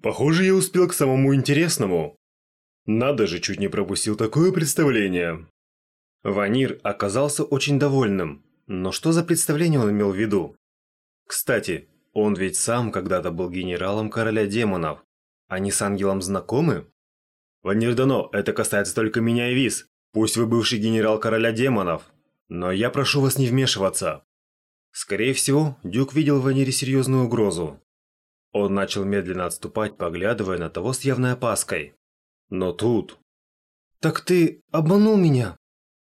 Похоже, я успел к самому интересному. Надо же, чуть не пропустил такое представление. Ванир оказался очень довольным. Но что за представление он имел в виду? Кстати, он ведь сам когда-то был генералом короля демонов. Они с ангелом знакомы? Ванир Дано, это касается только меня и Виз. Пусть вы бывший генерал короля демонов, но я прошу вас не вмешиваться. Скорее всего, Дюк видел в Ванире серьезную угрозу. Он начал медленно отступать, поглядывая на того с явной опаской. Но тут... «Так ты обманул меня!»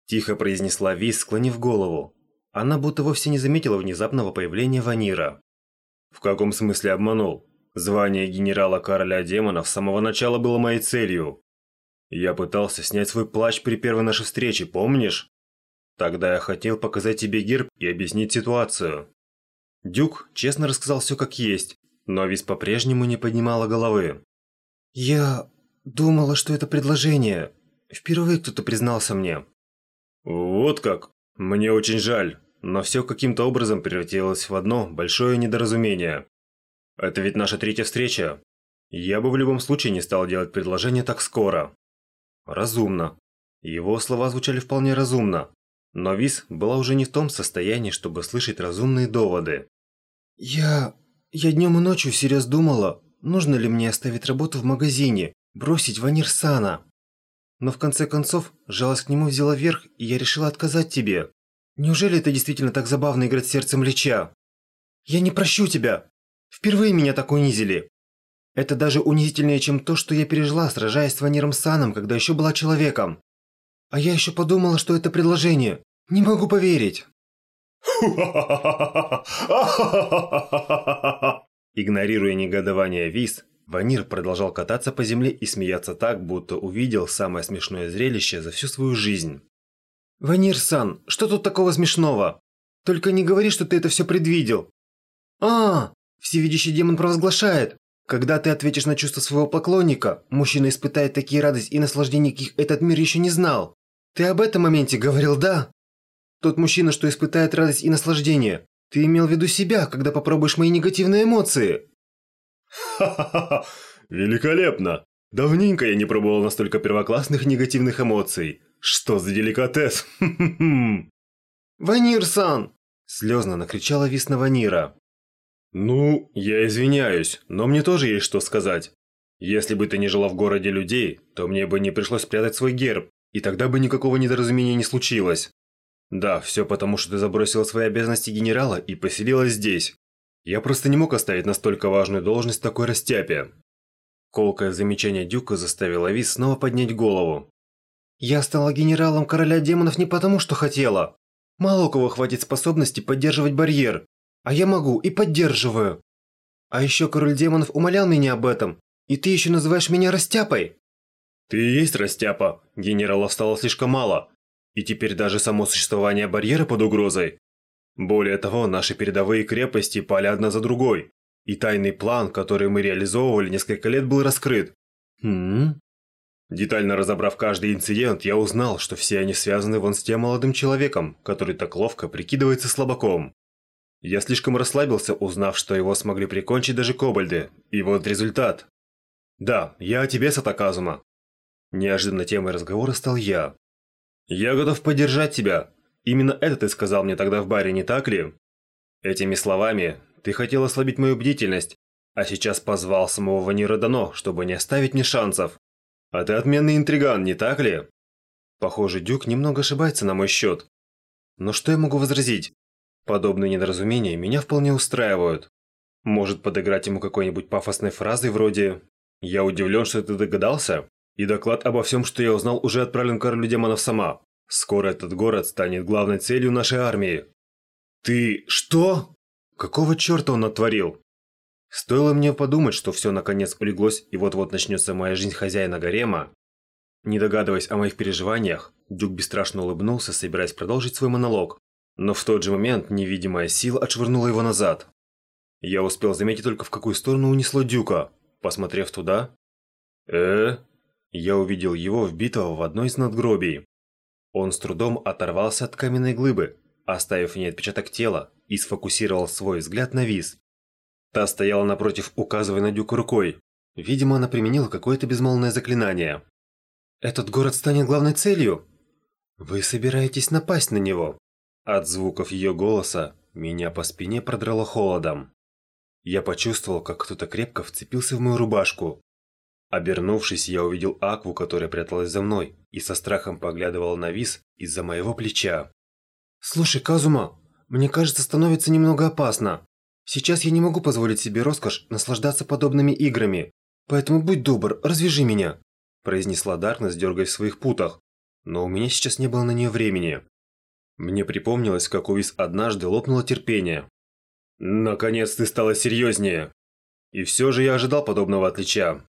Тихо произнесла Виз, склонив голову. Она будто вовсе не заметила внезапного появления Ванира. «В каком смысле обманул? Звание генерала короля демонов с самого начала было моей целью. Я пытался снять свой плащ при первой нашей встрече, помнишь? Тогда я хотел показать тебе герб и объяснить ситуацию». Дюк честно рассказал все как есть, но Виз по-прежнему не поднимала головы. «Я думала, что это предложение. Впервые кто-то признался мне». «Вот как? Мне очень жаль, но все каким-то образом превратилось в одно большое недоразумение. Это ведь наша третья встреча. Я бы в любом случае не стал делать предложение так скоро». «Разумно». Его слова звучали вполне разумно, но Виз была уже не в том состоянии, чтобы слышать разумные доводы. «Я... я днем и ночью всерьез думала, нужно ли мне оставить работу в магазине, бросить Ванир Сана. Но в конце концов, жалость к нему взяла верх, и я решила отказать тебе. Неужели это действительно так забавно играть сердцем Лича? Я не прощу тебя. Впервые меня так унизили. Это даже унизительнее, чем то, что я пережила, сражаясь с Ваниром Саном, когда еще была человеком. А я еще подумала, что это предложение. Не могу поверить. Игнорируя негодование Виз, Ванир продолжал кататься по земле и смеяться так, будто увидел самое смешное зрелище за всю свою жизнь. «Ванир-сан, что тут такого смешного? Только не говори, что ты это все предвидел!» «А, всевидящий демон провозглашает! Когда ты ответишь на чувства своего поклонника, мужчина испытает такие радость и наслаждение, каких этот мир еще не знал. Ты об этом моменте говорил, да? Тот мужчина, что испытает радость и наслаждение. Ты имел в виду себя, когда попробуешь мои негативные эмоции. Ха-ха-ха! Великолепно! Давненько я не пробовал настолько первоклассных негативных эмоций. Что за деликатес? Ванир-сан! Слезно накричала Висна Ванира. Ну, я извиняюсь, но мне тоже есть что сказать. Если бы ты не жила в городе людей, то мне бы не пришлось прятать свой герб, и тогда бы никакого недоразумения не случилось. Да, все потому, что ты забросила свои обязанности генерала и поселилась здесь. Я просто не мог оставить настолько важную должность такой растяпе. Колкое замечание Дюка заставило Виз снова поднять голову. «Я стала генералом короля демонов не потому, что хотела. Мало кого хватит способности поддерживать барьер, а я могу и поддерживаю. А еще король демонов умолял меня об этом, и ты еще называешь меня растяпой?» «Ты и есть растяпа. Генералов стало слишком мало. И теперь даже само существование барьера под угрозой. Более того, наши передовые крепости пали одна за другой, и тайный план, который мы реализовывали несколько лет, был раскрыт. Хм? Детально разобрав каждый инцидент, я узнал, что все они связаны вон с тем молодым человеком, который так ловко прикидывается слабаком. Я слишком расслабился, узнав, что его смогли прикончить даже кобальды, и вот результат. Да, я о тебе, Сатаказума. Неожиданно темой разговора стал я. Я готов поддержать тебя, Именно это ты сказал мне тогда в баре, не так ли? Этими словами ты хотел ослабить мою бдительность, а сейчас позвал самого Ванира Дано, чтобы не оставить мне шансов. А ты отменный интриган, не так ли? Похоже, Дюк немного ошибается на мой счет. Но что я могу возразить? Подобные недоразумения меня вполне устраивают. Может подыграть ему какой-нибудь пафосной фразой вроде «Я удивлен, что ты догадался, и доклад обо всем, что я узнал, уже отправлен королю демонов сама. Скоро этот город станет главной целью нашей армии. Ты что? Какого черта он натворил? Стоило мне подумать, что все наконец улеглось и вот-вот начнется моя жизнь хозяина гарема. Не догадываясь о моих переживаниях, Дюк бесстрашно улыбнулся, собираясь продолжить свой монолог. Но в тот же момент невидимая сила отшвырнула его назад. Я успел заметить только в какую сторону унесло Дюка. Посмотрев туда... э Я увидел его вбитого в одно из надгробий. Он с трудом оторвался от каменной глыбы, оставив в ней отпечаток тела, и сфокусировал свой взгляд на Виз. Та стояла напротив, указывая на Дюк рукой. Видимо, она применила какое-то безмолвное заклинание. «Этот город станет главной целью? Вы собираетесь напасть на него?» От звуков ее голоса меня по спине продрало холодом. Я почувствовал, как кто-то крепко вцепился в мою рубашку. Обернувшись, я увидел Акву, которая пряталась за мной, и со страхом поглядывала на Виз из-за моего плеча. «Слушай, Казума, мне кажется, становится немного опасно. Сейчас я не могу позволить себе роскошь наслаждаться подобными играми. Поэтому будь добр, развяжи меня», – произнесла Даркнесс, дергаясь в своих путах. Но у меня сейчас не было на нее времени. Мне припомнилось, как у Виз однажды лопнуло терпение. «Наконец ты стала серьезнее!» И все же я ожидал подобного отличия.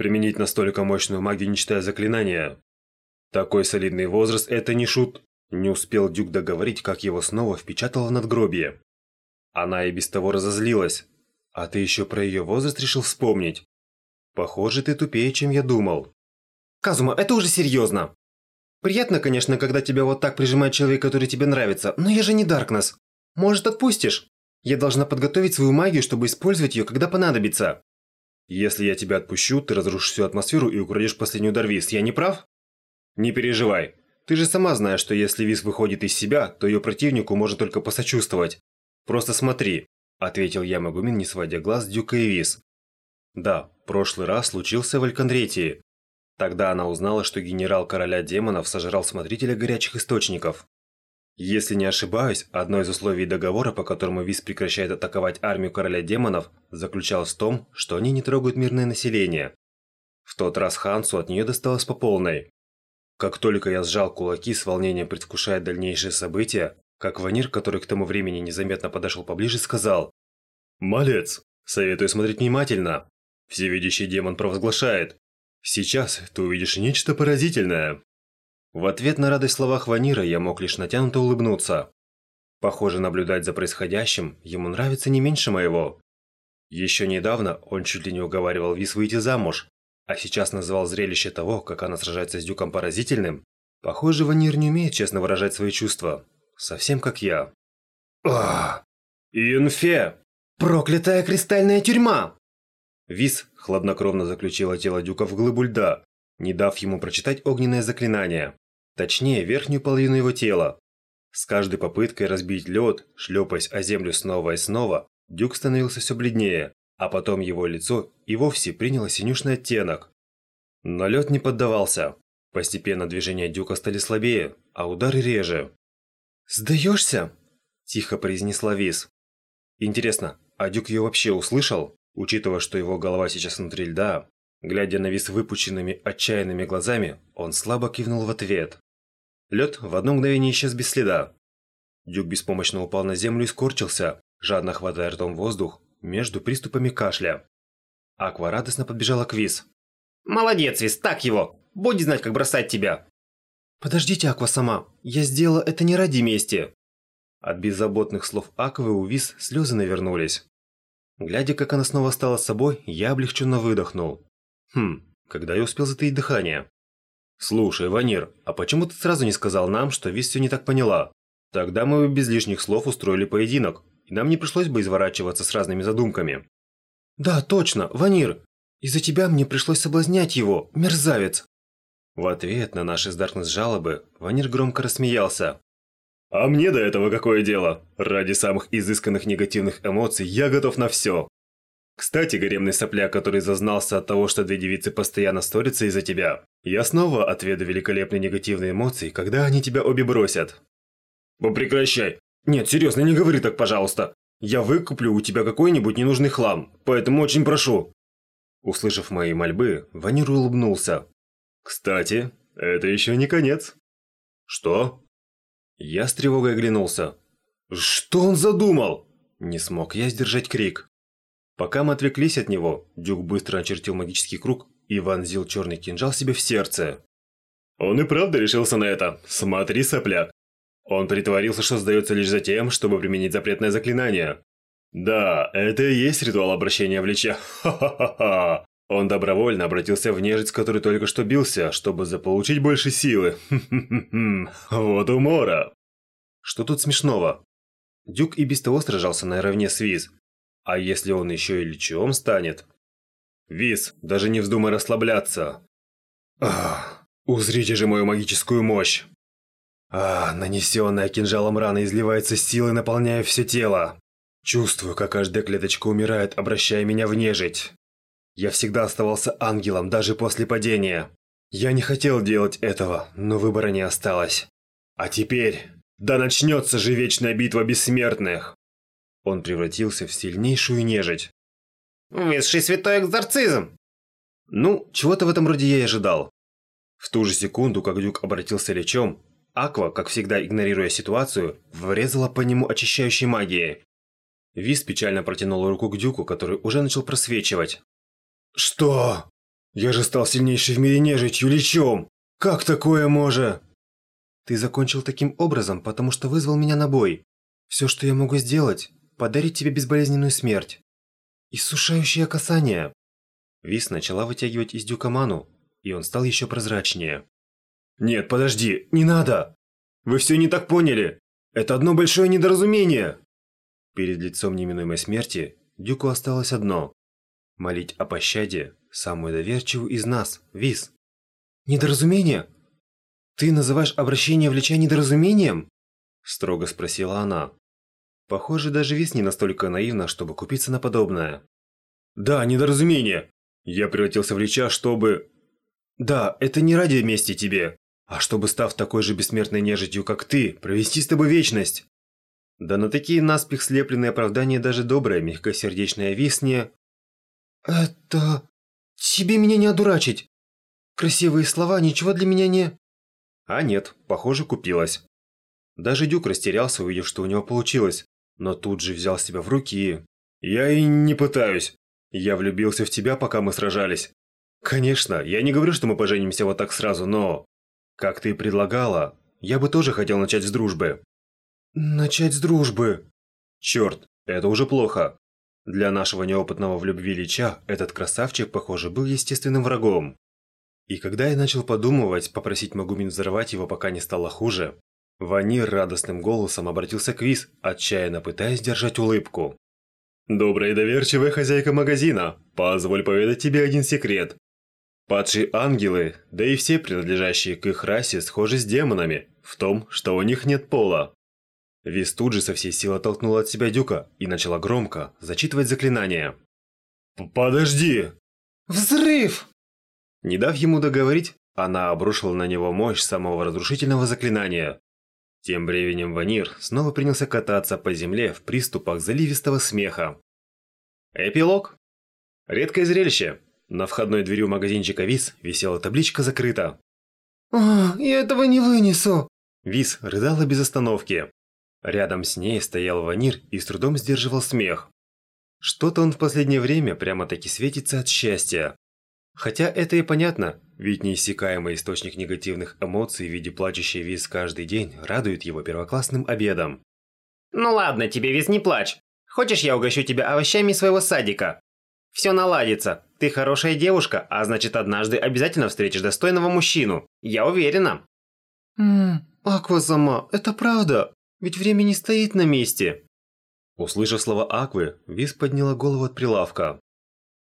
Применить настолько мощную магию, не читая заклинания. Такой солидный возраст – это не шут. Не успел Дюк договорить, как его снова впечатало в надгробие. Она и без того разозлилась. А ты еще про ее возраст решил вспомнить. Похоже, ты тупее, чем я думал. Казума, это уже серьезно. Приятно, конечно, когда тебя вот так прижимает человек, который тебе нравится, но я же не Даркнесс. Может, отпустишь? Я должна подготовить свою магию, чтобы использовать ее, когда понадобится. Если я тебя отпущу, ты разрушишь всю атмосферу и украдешь последний удар Виз. Я не прав? Не переживай. Ты же сама знаешь, что если Виз выходит из себя, то ее противнику можно только посочувствовать. Просто смотри, ответил я Магумин, не сводя глаз Дюка и Виз. Да, прошлый раз случился в Алькандретии. Тогда она узнала, что генерал короля демонов сожрал смотрителя горячих источников. Если не ошибаюсь, одно из условий договора, по которому Виз прекращает атаковать армию короля демонов, заключалось в том, что они не трогают мирное население. В тот раз Хансу от нее досталось по полной. Как только я сжал кулаки с волнением предвкушая дальнейшие события, как Ванир, который к тому времени незаметно подошел поближе, сказал «Малец, советую смотреть внимательно. Всевидящий демон провозглашает. Сейчас ты увидишь нечто поразительное». В ответ на радость словах Ванира я мог лишь натянуто улыбнуться. Похоже, наблюдать за происходящим ему нравится не меньше моего. Еще недавно он чуть ли не уговаривал Вис выйти замуж, а сейчас называл зрелище того, как она сражается с Дюком поразительным. Похоже, Ванир не умеет честно выражать свои чувства. Совсем как я. Ах! Инфе! Проклятая кристальная тюрьма! Вис хладнокровно заключила тело Дюка в глыбу льда, не дав ему прочитать огненное заклинание. Точнее, верхнюю половину его тела. С каждой попыткой разбить лед, шлепаясь о землю снова и снова, Дюк становился все бледнее, а потом его лицо и вовсе приняло синюшный оттенок. Но лед не поддавался. Постепенно движения Дюка стали слабее, а удары реже. «Сдаешься?» – тихо произнесла Виз. Интересно, а Дюк ее вообще услышал, учитывая, что его голова сейчас внутри льда? Глядя на Виз выпученными, отчаянными глазами, он слабо кивнул в ответ. Лед в одно мгновение исчез без следа. Дюк беспомощно упал на землю и скорчился, жадно хватая ртом воздух между приступами кашля. Аква радостно подбежала к Виз. «Молодец, Виз, так его! Будь знать, как бросать тебя!» «Подождите, Аква сама, я сделала это не ради мести!» От беззаботных слов Аквы у Виз слезы навернулись. Глядя, как она снова стала собой, я облегченно выдохнул. Хм, когда я успел затаить дыхание? Слушай, Ванир, а почему ты сразу не сказал нам, что Виз все не так поняла? Тогда мы бы без лишних слов устроили поединок, и нам не пришлось бы изворачиваться с разными задумками. Да, точно, Ванир. Из-за тебя мне пришлось соблазнять его, мерзавец. В ответ на наши с Даркнесс жалобы, Ванир громко рассмеялся. А мне до этого какое дело? Ради самых изысканных негативных эмоций я готов на все. Кстати, гаремный сопляк, который зазнался от того, что две девицы постоянно ссорятся из-за тебя, я снова отведу великолепные негативные эмоции, когда они тебя обе бросят. Ну. Нет, серьезно, не говори так, пожалуйста. Я выкуплю у тебя какой-нибудь ненужный хлам, поэтому очень прошу. Услышав мои мольбы, Ванир улыбнулся. Кстати, это еще не конец. Что? Я с тревогой оглянулся. Что он задумал? Не смог я сдержать крик. Пока мы отвлеклись от него, Дюк быстро очертил магический круг и вонзил черный кинжал себе в сердце. Он и правда решился на это. Смотри, сопляк. Он притворился, что сдается лишь за тем, чтобы применить запретное заклинание. Да, это и есть ритуал обращения в лича. Ха-ха-ха-ха. Он добровольно обратился в нежить, с которой только что бился, чтобы заполучить больше силы. Вот умора. Что тут смешного? Дюк и без того сражался наравне с Виз, а если он еще и лечом станет? Виз, даже не вздумай расслабляться. Ах, узрите же мою магическую мощь. А, нанесенная кинжалом рана изливается силой, наполняя все тело. Чувствую, как каждая клеточка умирает, обращая меня в нежить. Я всегда оставался ангелом, даже после падения. Я не хотел делать этого, но выбора не осталось. А теперь, да начнется же вечная битва бессмертных. Он превратился в сильнейшую нежить. Высший святой экзорцизм! Ну, чего-то в этом роде я и ожидал. В ту же секунду, как Дюк обратился лечом, Аква, как всегда игнорируя ситуацию, врезала по нему очищающей магией. Виз печально протянул руку к Дюку, который уже начал просвечивать. «Что? Я же стал сильнейший в мире нежитью лечом! Как такое может?» «Ты закончил таким образом, потому что вызвал меня на бой. Все, что я могу сделать, подарить тебе безболезненную смерть. Иссушающее касание!» Виз начала вытягивать из Дюка ману, и он стал еще прозрачнее. «Нет, подожди, не надо! Вы все не так поняли! Это одно большое недоразумение!» Перед лицом неминуемой смерти Дюку осталось одно – молить о пощаде самую доверчивую из нас, Виз. «Недоразумение? Ты называешь обращение в Лича недоразумением?» – строго спросила она. Похоже, даже Виз не настолько наивна, чтобы купиться на подобное. «Да, недоразумение. Я превратился в Лича, чтобы...» «Да, это не ради мести тебе а чтобы, став такой же бессмертной нежитью, как ты, провести с тобой вечность. Да на такие наспех слепленные оправдания даже добрая, мягкосердечная Вис не... Это... Тебе меня не одурачить. Красивые слова ничего для меня не... А нет, похоже, купилась. Даже Дюк растерялся, увидев, что у него получилось, но тут же взял себя в руки. Я и не пытаюсь. Я влюбился в тебя, пока мы сражались. Конечно, я не говорю, что мы поженимся вот так сразу, но... Как ты и предлагала, я бы тоже хотел начать с дружбы. Начать с дружбы? Черт, это уже плохо. Для нашего неопытного в любви Лича этот красавчик, похоже, был естественным врагом. И когда я начал подумывать, попросить Магумин взорвать его, пока не стало хуже, Ванир радостным голосом обратился к Виз, отчаянно пытаясь держать улыбку. «Добрая и доверчивая хозяйка магазина, позволь поведать тебе один секрет. Падшие ангелы, да и все принадлежащие к их расе, схожи с демонами, в том, что у них нет пола. Вис тут же со всей силы толкнула от себя Дюка и начала громко зачитывать заклинание. «Подожди!» «Взрыв!» Не дав ему договорить, она обрушила на него мощь самого разрушительного заклинания. Тем временем Ванир снова принялся кататься по земле в приступах заливистого смеха. Эпилог. Редкое зрелище, на входной двери у магазинчика ВИЗ висела табличка «Закрыто». «А, я этого не вынесу!» ВИЗ рыдала без остановки. Рядом с ней стоял Ванир и с трудом сдерживал смех. Что-то он в последнее время прямо-таки светится от счастья. Хотя это и понятно, ведь неиссякаемый источник негативных эмоций в виде плачущей Виз каждый день радует его первоклассным обедом. «Ну ладно тебе, Виз, не плачь. Хочешь, я угощу тебя овощами своего садика? Все наладится. Ты хорошая девушка, а значит однажды обязательно встретишь достойного мужчину. Я уверена. Ммм, Аква сама, это правда. Ведь время не стоит на месте. Услышав слова Аквы, Виз подняла голову от прилавка.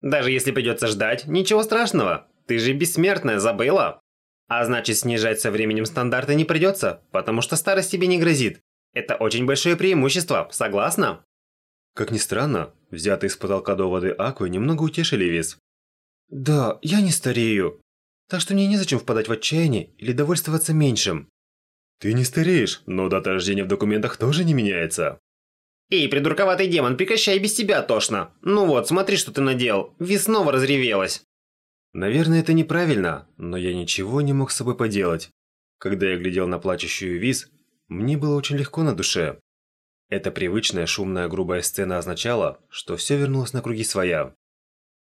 Даже если придется ждать, ничего страшного. Ты же бессмертная, забыла? А значит, снижать со временем стандарты не придется, потому что старость тебе не грозит. Это очень большое преимущество, согласна? Как ни странно, взятые с потолка доводы Аквы немного утешили Виз. «Да, я не старею. Так что мне незачем впадать в отчаяние или довольствоваться меньшим». «Ты не стареешь, но дата рождения в документах тоже не меняется». «Эй, придурковатый демон, прекращай, без тебя тошно. Ну вот, смотри, что ты наделал. Виз снова разревелась». Наверное, это неправильно, но я ничего не мог с собой поделать. Когда я глядел на плачущую Виз, мне было очень легко на душе. Эта привычная шумная грубая сцена означала, что все вернулось на круги своя.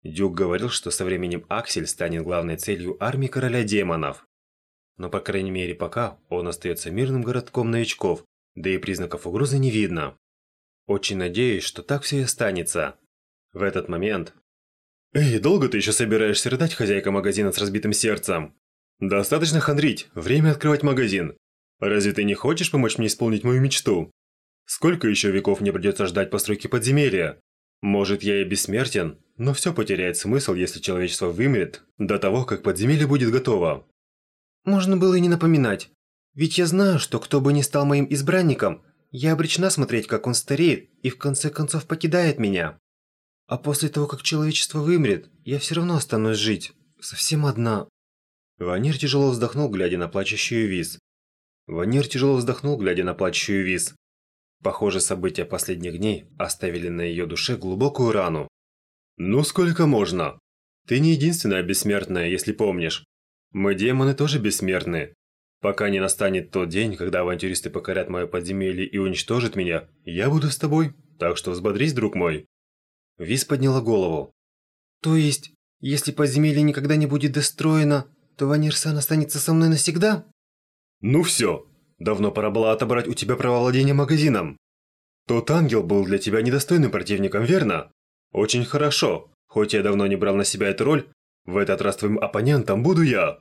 Дюк говорил, что со временем Аксель станет главной целью армии короля демонов. Но по крайней мере пока он остается мирным городком новичков, да и признаков угрозы не видно. Очень надеюсь, что так все и останется. В этот момент... «Эй, долго ты еще собираешься рыдать, хозяйка магазина с разбитым сердцем? Достаточно хандрить, время открывать магазин. Разве ты не хочешь помочь мне исполнить мою мечту?» Сколько еще веков мне придется ждать постройки подземелья? Может, я и бессмертен, Но все потеряет смысл, если человечество вымрет до того, как подземелье будет готово. Можно было и не напоминать. Ведь я знаю, что кто бы ни стал моим избранником, я обречена смотреть, как он стареет и в конце концов покидает меня. А после того, как человечество вымрет, я все равно останусь жить. Совсем одна. Ванир тяжело вздохнул, глядя на плачущую Виз. Ванир тяжело вздохнул, глядя на плачущую Виз. Похоже, события последних дней оставили на ее душе глубокую рану. «Ну сколько можно? Ты не единственная бессмертная, если помнишь. Мы, демоны, тоже бессмертны. Пока не настанет тот день, когда авантюристы покорят мое подземелье и уничтожат меня, я буду с тобой, так что взбодрись, друг мой». Виз подняла голову. «То есть, если подземелье никогда не будет достроено, то Ванирсан останется со мной навсегда?» «Ну все, давно пора было отобрать у тебя право владения магазином. Тот ангел был для тебя недостойным противником, верно? Очень хорошо, хоть я давно не брал на себя эту роль, в этот раз твоим оппонентом буду я».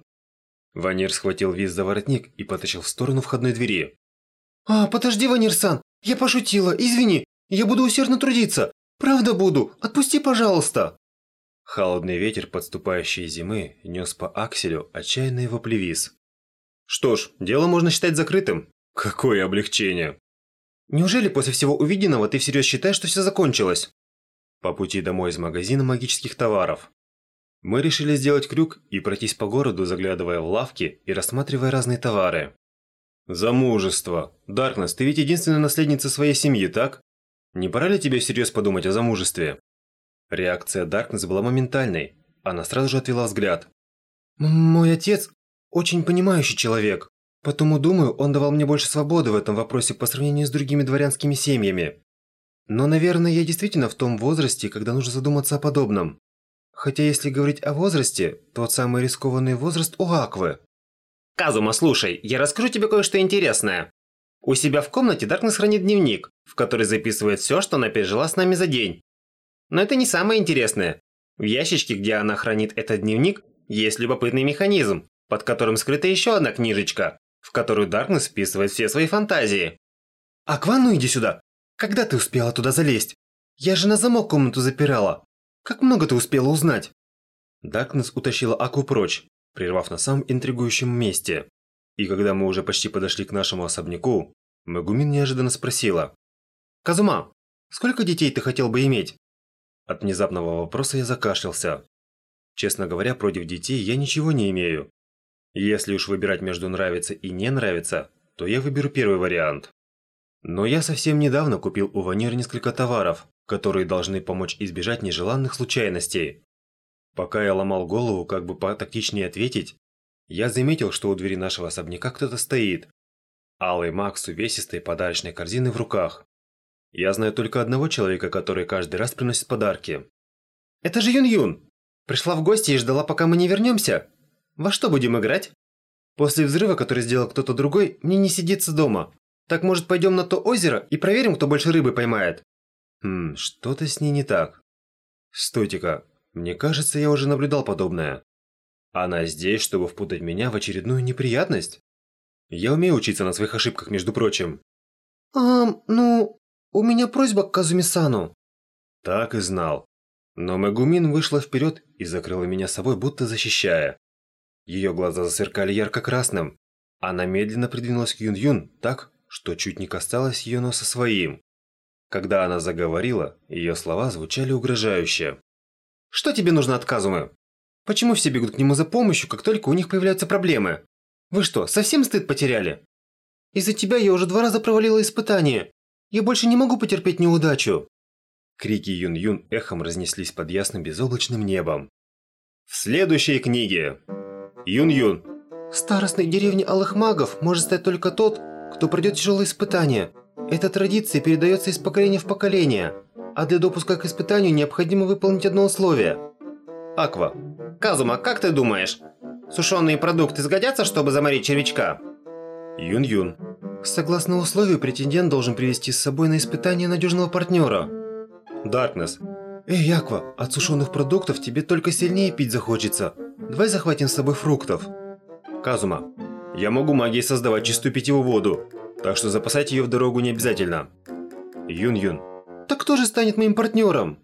Ванир схватил Виз за воротник и потащил в сторону входной двери. «А, подожди, Ванирсан, я пошутила, извини, я буду усердно трудиться. Правда буду, отпусти, пожалуйста!» Холодный ветер подступающей зимы нес по акселю отчаянные вопли Виз. Что ж, дело можно считать закрытым. Какое облегчение! Неужели после всего увиденного ты всерьез считаешь, что все закончилось? По пути домой из магазина магических товаров. Мы решили сделать крюк и пройтись по городу, заглядывая в лавки и рассматривая разные товары. Замужество. Даркнесс, ты ведь единственная наследница своей семьи, так? Не пора ли тебе всерьез подумать о замужестве? Реакция Даркнесс была моментальной. Она сразу же отвела взгляд. Мой отец очень понимающий человек. Потому думаю, он давал мне больше свободы в этом вопросе по сравнению с другими дворянскими семьями. Но, наверное, я действительно в том возрасте, когда нужно задуматься о подобном. Хотя если говорить о возрасте, тот самый рискованный возраст у Аквы. Казума, слушай, я расскажу тебе кое-что интересное. У себя в комнате Даркнесс хранит дневник, в который записывает все, что она пережила с нами за день. Но это не самое интересное. В ящичке, где она хранит этот дневник, есть любопытный механизм, под которым скрыта еще одна книжечка, в которую Даркнесс списывает все свои фантазии. Аква, ну иди сюда. Когда ты успела туда залезть? Я же на замок комнату запирала. Как много ты успела узнать?» Даркнесс утащила Аку прочь, прервав на самом интригующем месте. И когда мы уже почти подошли к нашему особняку, Магумин неожиданно спросила. «Казума, сколько детей ты хотел бы иметь?» От внезапного вопроса я закашлялся. Честно говоря, против детей я ничего не имею. Если уж выбирать между нравится и не нравится, то я выберу первый вариант. Но я совсем недавно купил у Ванир несколько товаров, которые должны помочь избежать нежеланных случайностей. Пока я ломал голову, как бы потактичнее ответить, я заметил, что у двери нашего особняка кто-то стоит. Алый маг с увесистой подарочной корзиной в руках. Я знаю только одного человека, который каждый раз приносит подарки. «Это же Юн-Юн! Пришла в гости и ждала, пока мы не вернемся. Во что будем играть?» После взрыва, который сделал кто-то другой, мне не сидится дома. Так может пойдем на то озеро и проверим, кто больше рыбы поймает? Хм, что-то с ней не так. Стойте-ка, мне кажется, я уже наблюдал подобное. Она здесь, чтобы впутать меня в очередную неприятность? Я умею учиться на своих ошибках, между прочим. А, ну, у меня просьба к Казумисану. Так и знал. Но Мегумин вышла вперед и закрыла меня собой, будто защищая. Ее глаза засверкали ярко-красным. Она медленно придвинулась к Юн-Юн так, что чуть не касалась ее носа своим. Когда она заговорила, ее слова звучали угрожающе. «Что тебе нужно от Казумы? Почему все бегут к нему за помощью, как только у них появляются проблемы? Вы что, совсем стыд потеряли? Из-за тебя я уже два раза провалила испытание. Я больше не могу потерпеть неудачу». Крики Юн-Юн эхом разнеслись под ясным безоблачным небом. В следующей книге. Юн-Юн. Старостной деревне Алых Магов может стать только тот, кто пройдет тяжелые испытания. Эта традиция передается из поколения в поколение, а для допуска к испытанию необходимо выполнить одно условие. Аква. Казума, как ты думаешь, сушеные продукты сгодятся, чтобы заморить червячка? Юн-Юн. Согласно условию, претендент должен привести с собой на испытание надежного партнера. Даркнесс. Эй, Аква, от сушеных продуктов тебе только сильнее пить захочется. Давай захватим с собой фруктов. Казума. Я могу магией создавать чистую питьевую воду, так что запасать ее в дорогу не обязательно. Юн-Юн. Так кто же станет моим партнером?